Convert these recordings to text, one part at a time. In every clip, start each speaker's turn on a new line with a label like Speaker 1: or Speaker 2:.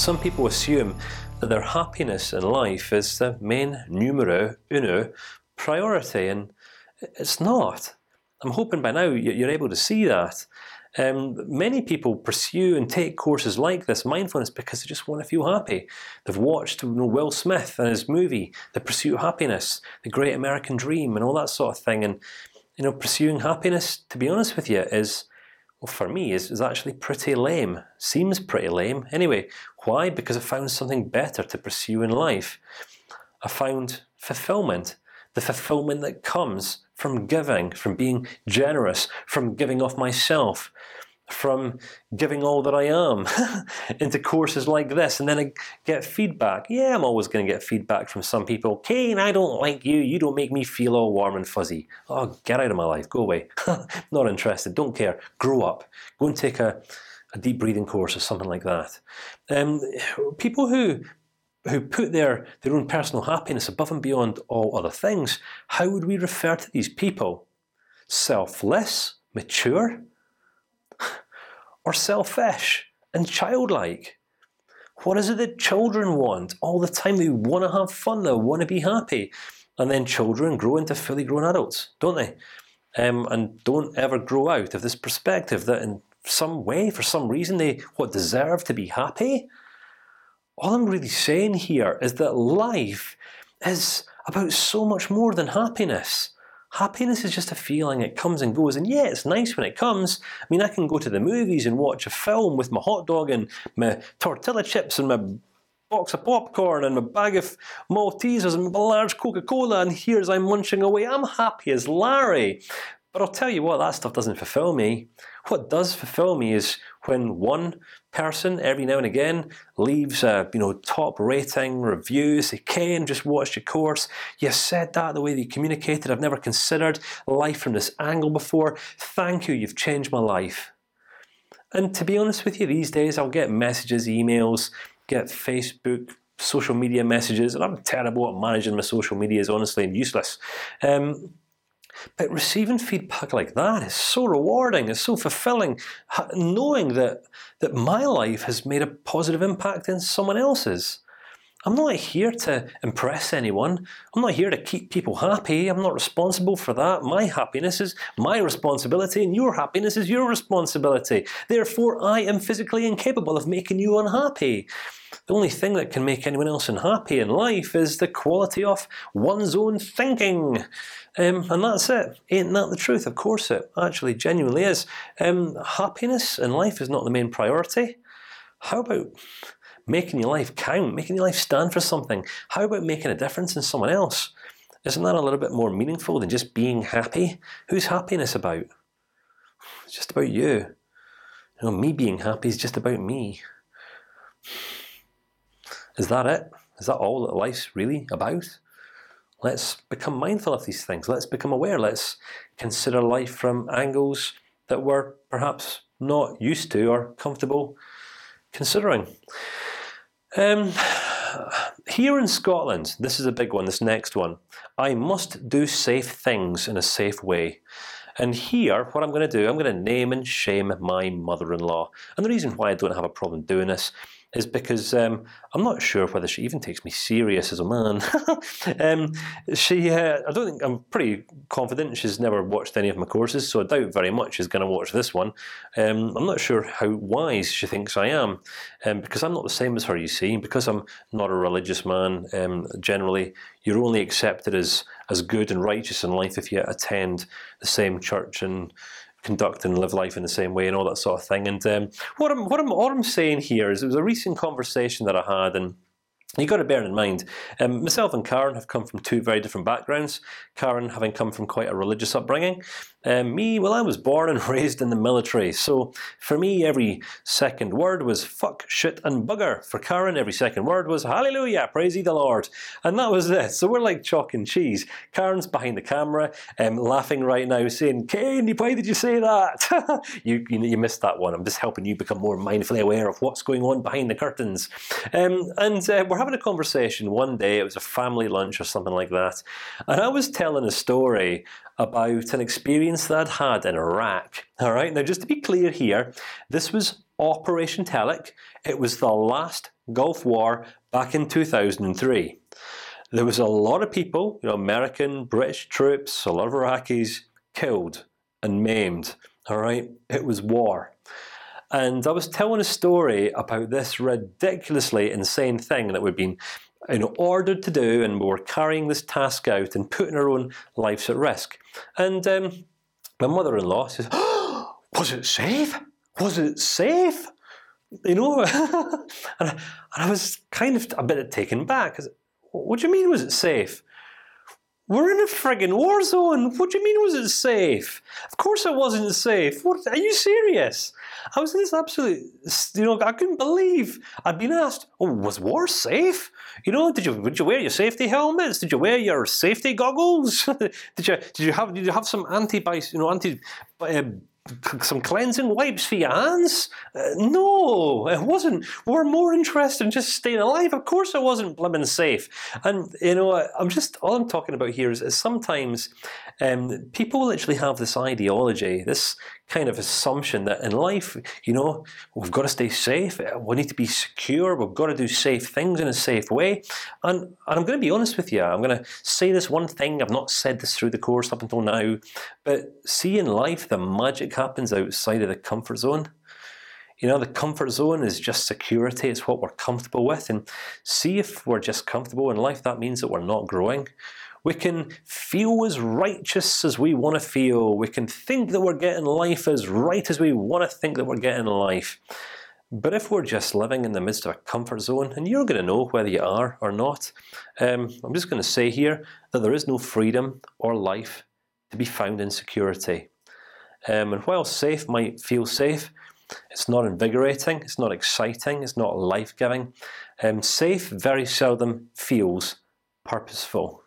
Speaker 1: Some people assume that their happiness in life is the main numero uno priority, and it's not. I'm hoping by now you're able to see that. Um, many people pursue and take courses like this mindfulness because they just want to feel happy. They've watched you know, Will Smith and his movie, The Pursuit of Happiness, The Great American Dream, and all that sort of thing. And you know, pursuing happiness, to be honest with you, is well, for me, is, is actually pretty lame. Seems pretty lame. Anyway, why? Because I found something better to pursue in life. I found fulfillment, the fulfillment that comes from giving, from being generous, from giving off myself, from giving all that I am into courses like this, and then I get feedback. Yeah, I'm always going to get feedback from some people. Kain, I don't like you. You don't make me feel all warm and fuzzy. Oh, get out of my life. Go away. Not interested. Don't care. Grow up. Go and take a, a deep breathing course or something like that. Um, people who who put their their own personal happiness above and beyond all other things. How would we refer to these people? Selfless, mature, or selfish and childlike? What is it that children want all the time? They want to have fun. They want to be happy, and then children grow into fully grown adults, don't they? Um, and don't ever grow out of this perspective that in some way, for some reason, they what deserve to be happy all I'm really saying here is that life is about so much more than happiness. Happiness is just a feeling; it comes and goes, and yeah, it's nice when it comes. I mean, I can go to the movies and watch a film with my hot dog and my tortilla chips and my box of popcorn and a bag of Maltesers and a large Coca-Cola, and here's I'm munching away. I'm happy as Larry. But I'll tell you what, that stuff doesn't fulfill me. What does fulfill me is when one person every now and again leaves a you know top rating review, say Ken, just watched your course. You said that the way that you communicated. I've never considered life from this angle before. Thank you. You've changed my life. And to be honest with you, these days I'll get messages, emails, get Facebook, social media messages, and I'm terrible at managing my social media. Is honestly and useless. Um, but receiving feedback like that is so rewarding. It's so fulfilling, knowing that that my life has made a positive impact in someone else's. I'm not here to impress anyone. I'm not here to keep people happy. I'm not responsible for that. My happiness is my responsibility, and your happiness is your responsibility. Therefore, I am physically incapable of making you unhappy. The only thing that can make anyone else unhappy in life is the quality of one's own thinking. Um, and that's it. Ain't that the truth? Of course, it actually genuinely is. Um, happiness in life is not the main priority. How about making your life count, making your life stand for something? How about making a difference in someone else? Isn't that a little bit more meaningful than just being happy? Who's happiness about? It's just about you. You know, me being happy is just about me. Is that it? Is that all that life's really about? Let's become mindful of these things. Let's become aware. Let's consider life from angles that we're perhaps not used to or comfortable considering. Um, here in Scotland, this is a big one. This next one, I must do safe things in a safe way. And here, what I'm going to do, I'm going to name and shame my mother-in-law. And the reason why I don't have a problem doing this is because um, I'm not sure whether she even takes me serious as a man. um, she, uh, I don't think I'm pretty confident she's never watched any of my courses, so I doubt very much she's going to watch this one. Um, I'm not sure how wise she thinks I am, um, because I'm not the same as her. You see, because I'm not a religious man. Um, generally, you're only accepted as as good and righteous in life if you attend the same church and conduct and live life in the same way and all that sort of thing. And um, what I'm what I'm what I'm saying here is it was a recent conversation that I had and you got to bear in mind, um, myself and Karen have come from two very different backgrounds. Karen having come from quite a religious upbringing, um, me, well, I was born and raised in the military, so for me, every second word was "fuck," "shit," and "bugger." For Karen, every second word was "Hallelujah, praise the Lord," and that was it. So we're like chalk and cheese. Karen's behind the camera, um, laughing right now, saying, "Kain, why did you say that?" you, you, you missed that one. I'm just helping you become more mindfully aware of what's going on behind the curtains. Um, and uh, we're having a conversation one day. It was a family lunch or something like that, and I was telling a story about an experience that I'd had in Iraq. All right. Now, just to be clear here, this was Operation Telic. It was the last Gulf War back in 2003. There was a lot of people, you know, American, British troops, a lot of Iraqis killed and maimed. All right, it was war. And I was telling a story about this ridiculously insane thing that we'd been you know, ordered to do, and we were carrying this task out and putting our own lives at risk. And um, my mother-in-law says, oh, "Was it safe? Was it safe?" You know, and, I, and, I, was kind of a bit taken back. What do you mean? Was it safe? We're in a frigging war zone. What do you mean? Was it safe? Of course it wasn't safe. What? Are you serious? I was in this absolute. You know, I couldn't believe I'd been asked. Oh, was war safe? You know, did you did you wear your safety helmets? Did you wear your safety goggles? did you did you have did you have some anti you know anti uh, some cleansing wipes for your hands? Uh, no, it wasn't. We're more interested in just staying alive. Of course, it wasn't blimmin' safe. And you know, I'm just all I'm talking about here is, is sometimes um, people literally have this ideology, this kind of assumption that in life, you know, we've got to stay safe. We need to be secure. We've got to do safe things in a safe way. And, and I'm going to be honest with you. I'm going to say this one thing. I've not said this through the course up until now, but see in life the magic happens outside of the comfort zone. You know, the comfort zone is just security. It's what we're comfortable with, and see if we're just comfortable in life. That means that we're not growing. We can feel as righteous as we want to feel. We can think that we're getting life as right as we want to think that we're getting life. But if we're just living in the midst of a comfort zone, and you're going to know whether you are or not, um, I'm just going to say here that there is no freedom or life to be found in security. Um, and while safe might feel safe, it's not invigorating, it's not exciting, it's not life-giving. Um, safe very seldom feels purposeful.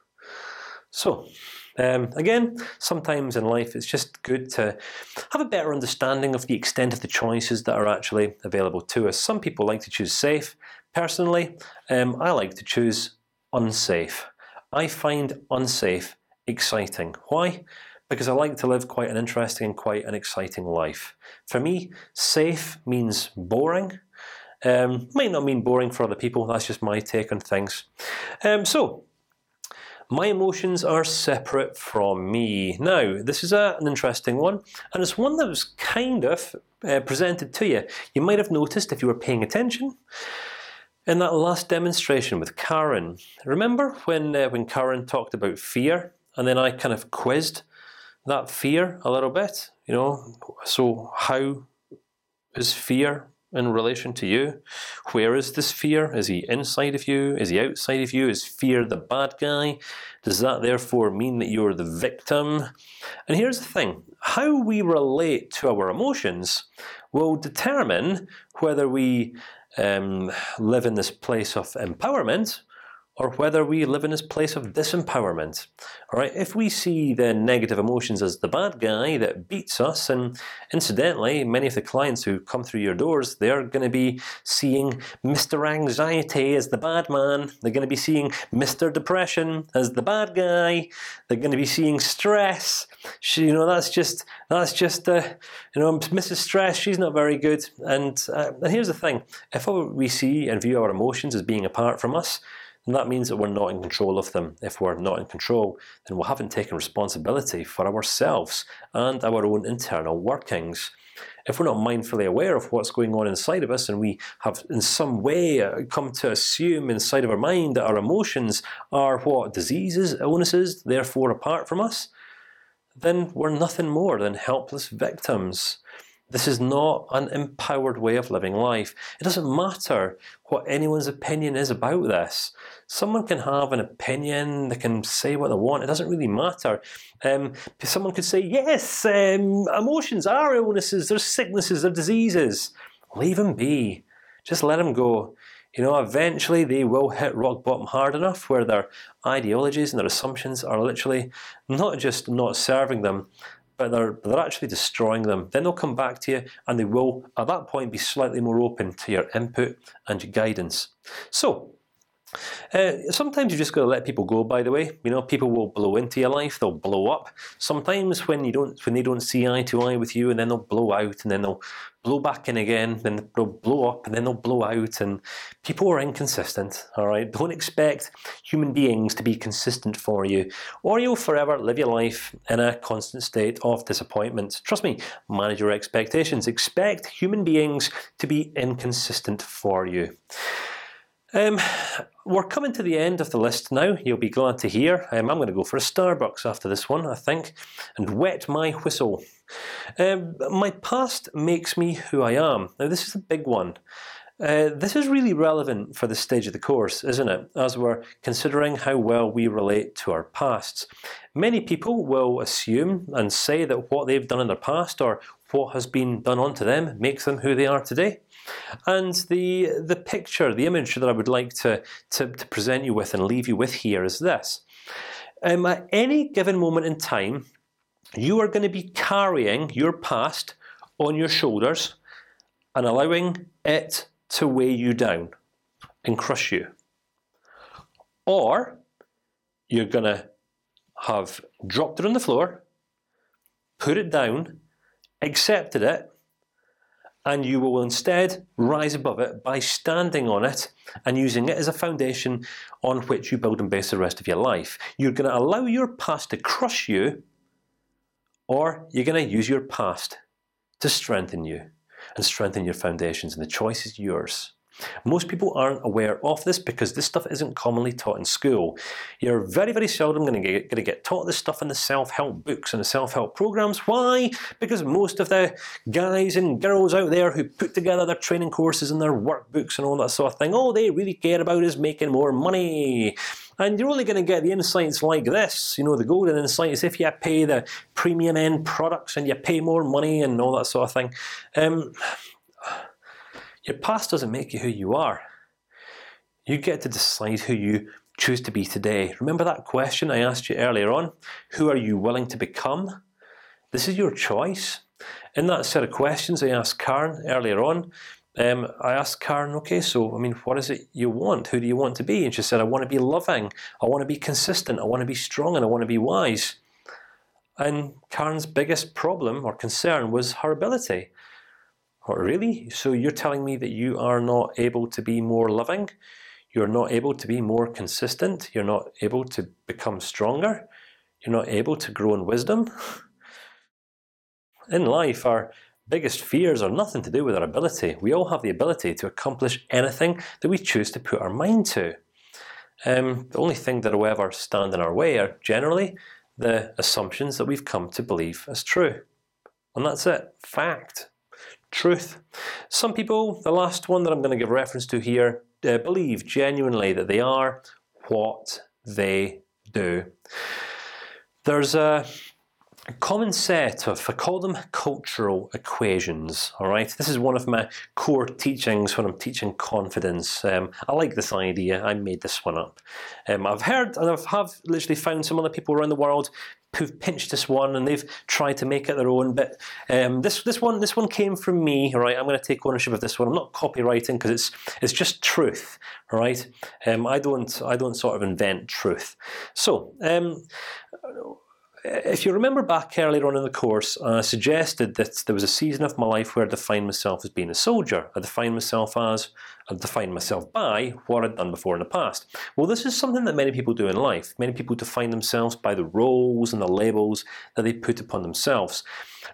Speaker 1: So, um, again, sometimes in life it's just good to have a better understanding of the extent of the choices that are actually available to us. Some people like to choose safe. Personally, um, I like to choose unsafe. I find unsafe exciting. Why? Because I like to live quite an interesting and quite an exciting life. For me, safe means boring. Um, might not mean boring for other people. That's just my take on things. Um, so my emotions are separate from me. Now, this is a, an interesting one, and it's one that was kind of uh, presented to you. You might have noticed if you were paying attention in that last demonstration with Karen. Remember when uh, when Karen talked about fear, and then I kind of quizzed that fear a little bit. You know, so how is fear in relation to you? Where is this fear? Is he inside of you? Is he outside of you? Is fear the bad guy? Does that therefore mean that you're the victim? And here's the thing: how we relate to our emotions will determine whether we um, live in this place of empowerment or whether we live in this place of disempowerment. All right, if we see the negative emotions as the bad guy that beats us, and incidentally, many of the clients who come through your doors, they're going to be seeing Mr. Anxiety as the bad man. They're going to be seeing Mr. Depression as the bad guy. They're going to be seeing stress. She, you know, that's just that's just uh, you know, Mrs. Stress. She's not very good. And uh, and here's the thing: if we see and view our emotions as being apart from us, and that means that we're not in control of them. If we're not in control, then we haven't taken responsibility for ourselves and our own internal workings. If we're not mindfully aware of what's going on inside of us, and we have in some way uh, come to assume inside of our mind that our emotions are what diseases, illnesses, therefore apart from us, then we're nothing more than helpless victims. This is not an empowered way of living life. It doesn't matter what anyone's opinion is about this. Someone can have an opinion; they can say what they want. It doesn't really matter. Um, someone could say, "Yes, um, emotions are illnesses. There's sicknesses. There's diseases. Leave them be. Just let them go." You know, eventually they will hit rock bottom hard enough where their ideologies and their assumptions are literally not just not serving them, but they're they're actually destroying them. Then they'll come back to you, and they will at that point be slightly more open to your input and your guidance. So, Uh, sometimes you've just got to let people go. By the way, you know, people will blow into your life. They'll blow up. Sometimes when you don't, when they don't see eye to eye with you, and then they'll blow out, and then they'll blow back in again. Then they'll blow up, and then they'll blow out. And people are inconsistent. All right, don't expect human beings to be consistent for you, or you'll forever live your life in a constant state of disappointment. Trust me, manage your expectations. Expect human beings to be inconsistent for you. Um, we're coming to the end of the list now. You'll be glad to hear. Um, I'm going to go for a Starbucks after this one, I think, and wet my whistle. Um, my past makes me who I am. Now this is a big one. Uh, this is really relevant for this stage of the course, isn't it? As we're considering how well we relate to our pasts. Many people will assume and say that what they've done in their past or what has been done onto them makes them who they are today. And the the picture, the image that I would like to, to, to present you with and leave you with here is this: um, at any given moment in time, you are going to be carrying your past on your shoulders and allowing it to weigh you down and crush you, or you're going to have dropped it on the floor, put it down, accepted it, and you will instead rise above it by standing on it and using it as a foundation on which you build and base the rest of your life. You're going to allow your past to crush you, or you're going to use your past to strengthen you and strengthen your foundations. And the choice is yours. Most people aren't aware of this because this stuff isn't commonly taught in school. You're very, very seldom going to get, get taught this stuff in the self-help books and the self-help programs. Why? Because most of the guys and girls out there who put together their training courses and their workbooks and all that sort of thing, all they really care about is making more money. And you're only going to get the insights like this. You know, the golden insight is if you pay the premium end products and you pay more money and all that sort of thing. Um, your past doesn't make you who you are. You get to decide who you choose to be today. Remember that question I asked you earlier on? Who are you willing to become? This is your choice. In that set of questions I asked Karen earlier on, um, I asked Karen, okay, so I mean, what is it you want? Who do you want to be? And she said, I want to be loving. I want to be consistent. I want to be strong, and I want to be wise. And Karen's biggest problem or concern was her ability. Oh, really? So you're telling me that you are not able to be more loving? You're not able to be more consistent. You're not able to become stronger. You're not able to grow in wisdom. In life, our biggest fears are nothing to do with our ability. We all have the ability to accomplish anything that we choose to put our mind to. Um, the only thing that will ever stand in our way are generally the assumptions that we've come to believe as true, and that's it. Fact truth. Some people, the last one that I'm going to give reference to here, uh, believe genuinely that they are what they do. There's a common set of, I call them cultural equations. All right, this is one of my core teachings when I'm teaching confidence. Um, I like this idea. I made this one up. Um, I've heard and I've have literally found some other people around the world who've pinched this one and they've tried to make it their own. But um, this this one this one came from me. right? I'm going to take ownership of this one. I'm not copywriting because it's it's just truth. right? um, I don't I don't sort of invent truth. So um, if you remember back earlier on in the course, I suggested that there was a season of my life where I defined myself as being a soldier. I defined myself as, I defined myself by what I'd done before in the past. Well, this is something that many people do in life. Many people define themselves by the roles and the labels that they put upon themselves.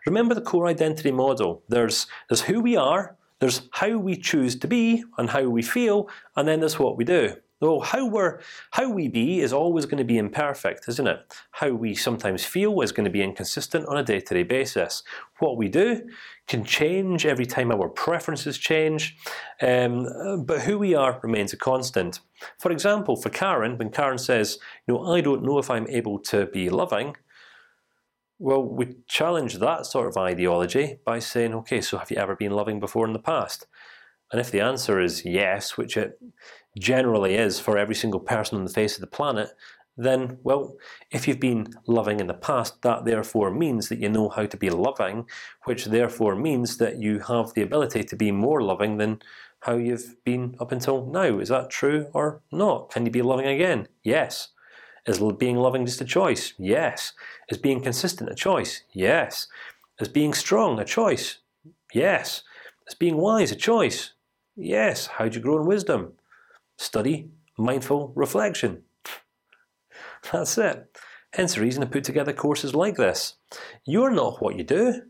Speaker 1: Remember the core identity model. There's there's who we are, there's how we choose to be and how we feel, and then there's what we do. Though how we're how we be is always going to be imperfect, isn't it? How we sometimes feel is going to be inconsistent on a day-to-day -day basis. What we do can change every time our preferences change, um, but who we are remains a constant. For example, for Karen, when Karen says, "You know, I don't know if I'm able to be loving," well, we challenge that sort of ideology by saying, "Okay, so have you ever been loving before in the past?" And if the answer is yes, which it generally is for every single person on the face of the planet, then well, if you've been loving in the past, that therefore means that you know how to be loving, which therefore means that you have the ability to be more loving than how you've been up until now. Is that true or not? Can you be loving again? Yes. Is being loving just a choice? Yes. Is being consistent a choice? Yes. Is being strong a choice? Yes. Is being wise a choice? Yes. How do you grow in wisdom? Study, mindful reflection. That's it. Hence the reason I put together courses like this. You're not what you do.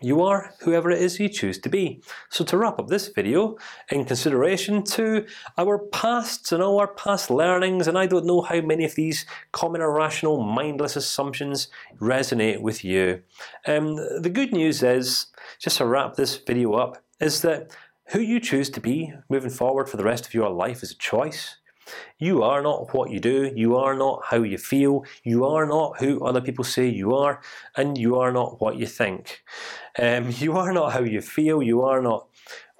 Speaker 1: You are whoever it is you choose to be. So to wrap up this video, in consideration to our pasts and all our past learnings, and I don't know how many of these common irrational, mindless assumptions resonate with you. Um, the good news is, just to wrap this video up, is that who you choose to be moving forward for the rest of your life is a choice. You are not what you do. You are not how you feel. You are not who other people say you are, and you are not what you think. Um, you are not how you feel. You are not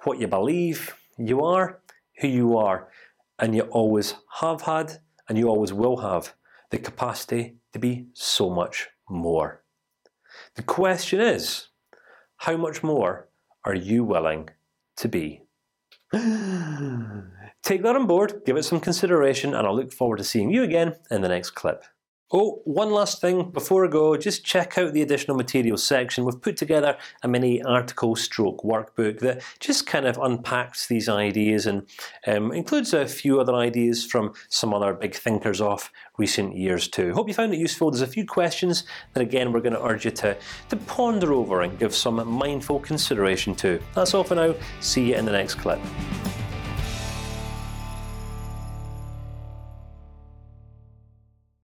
Speaker 1: what you believe. You are who you are, and you always have had, and you always will have the capacity to be so much more. The question is, how much more are you willing to be? Take that on board, give it some consideration, and I'll look forward to seeing you again in the next clip. Oh, one last thing before I go, just check out the additional materials section. We've put together a mini article stroke workbook that just kind of unpacks these ideas and um, includes a few other ideas from some other big thinkers of recent years too. Hope you found it useful. There's a few questions that again we're going to urge you to to ponder over and give some mindful consideration to. That's all for now. See you in the next clip.